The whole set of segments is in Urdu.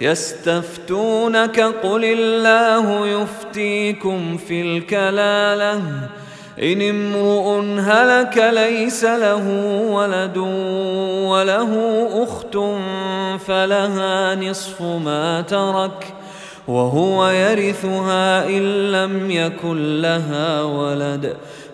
يستفتونك قل الله يفتيكم في الكلالة. إن امرؤ هلك ليس له ولد وله أخت فلها نصف ما ترك وهو يرثها إن لم يكن لها ولد.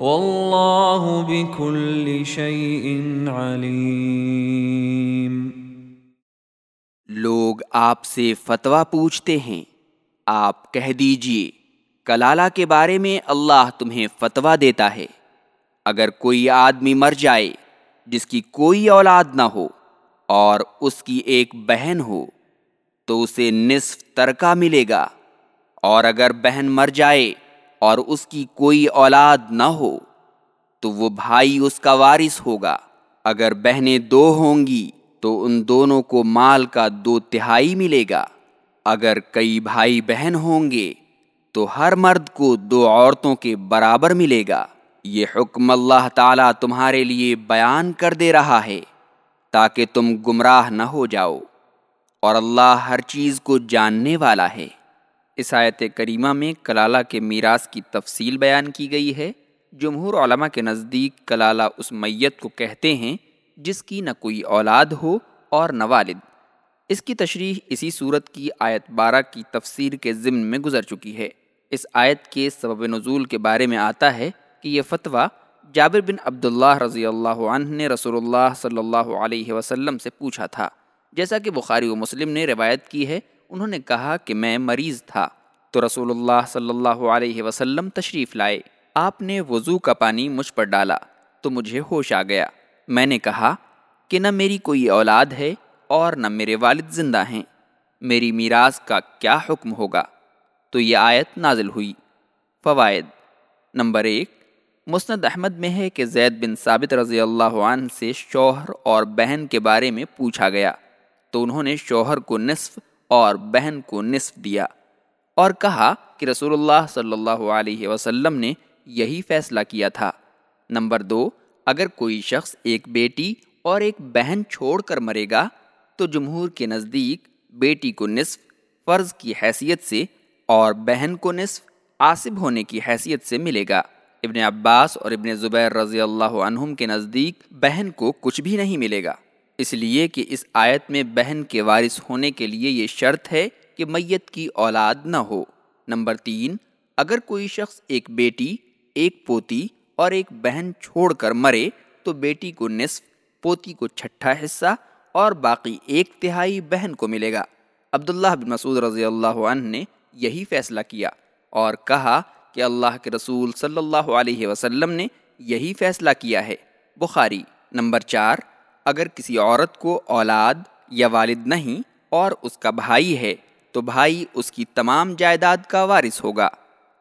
وَاللَّهُ بِكُلِّ شَيْءٍ عَلِيمٌ۔ لوگ آپ سے فتویٰ پوچھتے ہیں، آپ کہہ دیجیے، کلالہ کے بارے میں اللہ تمہیں فتویٰ دیتا ہے۔ اگر کوئی آدمی مر جائے، جس کی کوئی اولاد نہ ہو اور اس کی ایک بہن ہو، تو اسے نصف ترکہ ملے گا۔ اور اگر بہن مر جائے اور اس کی کوئی اولاد نہ ہو، تو وہ بھائی اس کا وارث ہوگا۔ اگر بہنیں دو ہوں گی، تو ان دونوں کو مال کا دو تہائی ملے گا۔ اگر کئی بھائی بہن ہوں گے، تو ہر مرد کو دو عورتوں کے برابر ملے گا۔ یہ حکم اللہ تعالیٰ تمہارے لیے بیان کر دے رہا ہے، تاکہ تم گمراہ نہ ہو جاؤ۔ اور اللہ ہر چیز کو جاننے والا ہے۔ اس آیت کریمہ میں کلالہ کے میراث کی تفصیل بیان کی گئی ہے۔ جمہور علماء کے نزدیک کلالہ اس میت کو کہتے ہیں جس کی نہ کوئی اولاد ہو اور نہ والد۔ اس کی تشریح اسی صورت کی آیت بارہ کی تفسیر کے ضمن میں گزر چکی ہے۔ اس آیت کے سبب نزول کے بارے میں آتا ہے کہ یہ فتویٰ جابر بن عبداللہ رضی اللہ عنہ نے رسول اللہ صلی اللہ علیہ وسلم سے پوچھا تھا۔ جیسا کہ بخاری و مسلم نے روایت کی ہے انہوں نے کہا کہ میں مریض تھا تو رسول اللہ صلی اللہ علیہ وسلم تشریف لائے۔ آپ نے وضو کا پانی مجھ پر ڈالا تو مجھے ہوش آ گیا۔ میں نے کہا کہ نہ میری کوئی اولاد ہے اور نہ میرے والد زندہ ہیں۔ میری میراث کا کیا حکم ہوگا؟ تو یہ آیت نازل ہوئی۔ فوائد۔ نمبر ایک، مسند احمد میں ہے کہ زید بن ثابت رضی اللہ عنہ سے شوہر اور بہن کے بارے میں پوچھا گیا تو انہوں نے شوہر کو نصف اور بہن کو نصف دیا اور کہا کہ رسول اللہ صلی اللہ علیہ وسلم نے یہی فیصلہ کیا تھا۔ نمبر دو، اگر کوئی شخص ایک بیٹی اور ایک بہن چھوڑ کر مرے گا، تو جمہور کے نزدیک بیٹی کو نصف، فرض کی حیثیت سے، اور بہن کو نصف عاصب ہونے کی حیثیت سے ملے گا۔ ابن عباس اور ابن زبیر رضی اللہ عنہم کے نزدیک بہن کو کچھ بھی نہیں ملے گا۔ اس لیے کہ اس آیت میں بہن کے وارث ہونے کے لیے یہ شرط ہے کہ میت کی اولاد نہ ہو۔ نمبر تین، اگر کوئی شخص ایک بیٹی، ایک پوتی اور ایک بہن چھوڑ کر مرے، تو بیٹی کو نصف، پوتی کو چھٹا حصہ اور باقی ایک تہائی بہن کو ملے گا۔ عبداللہ بن مسعود رضی اللہ عنہ نے یہی فیصلہ کیا اور کہا کہ اللہ کے رسول صلی اللہ علیہ وسلم نے یہی فیصلہ کیا ہے۔ بخاری، نمبر چار اگر کسی عورت کو اولاد یا والد نہیں اور اس کا بھائی ہے، تو بھائی اس کی تمام جائیداد کا وارث ہوگا۔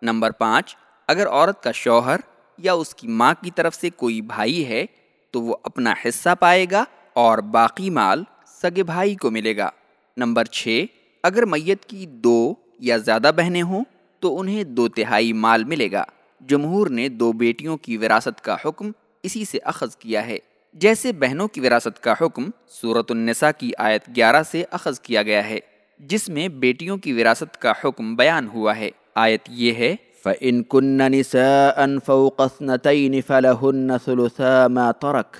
نمبر پانچ، اگر عورت کا شوہر یا اس کی ماں کی طرف سے کوئی بھائی ہے، تو وہ اپنا حصہ پائے گا اور باقی مال سگے بھائی کو ملے گا۔ نمبر چھ، اگر میت کی دو یا زیادہ بہنیں ہوں، تو انہیں دو تہائی مال ملے گا۔ جمہور نے دو بیٹیوں کی وراثت کا حکم اسی سے اخذ کیا ہے۔ جیسے بہنوں کی وراثت کا حکم صورت النساء کی آیت گیارہ سے اخذ کیا گیا ہے جس میں بیٹیوں کی وراثت کا حکم بیان ہوا ہے۔ آیت یہ ہے فَإِن كُنَّ نِسَاءً فَوْقَ اثْنَتَيْنِ فَلَهُنَّ ثُلُثَا مَا تَرَكَ۔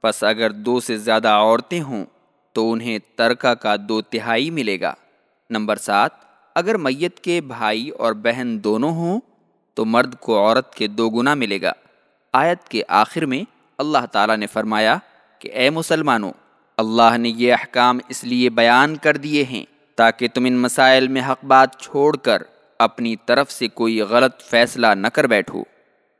پس اگر دو سے زیادہ عورتیں ہوں تو انہیں ترکہ کا دو تہائی ملے گا۔ نمبر سات اگر میت کے بھائی اور بہن دونوں ہوں تو مرد کو عورت کے دو گنا ملے گا۔ آیت کے آخر میں اللہ تعالیٰ نے فرمایا کہ اے مسلمانوں، اللہ نے یہ احکام اس لیے بیان کر دیے ہیں تاکہ تم ان مسائل میں حق بات چھوڑ کر اپنی طرف سے کوئی غلط فیصلہ نہ کر بیٹھو۔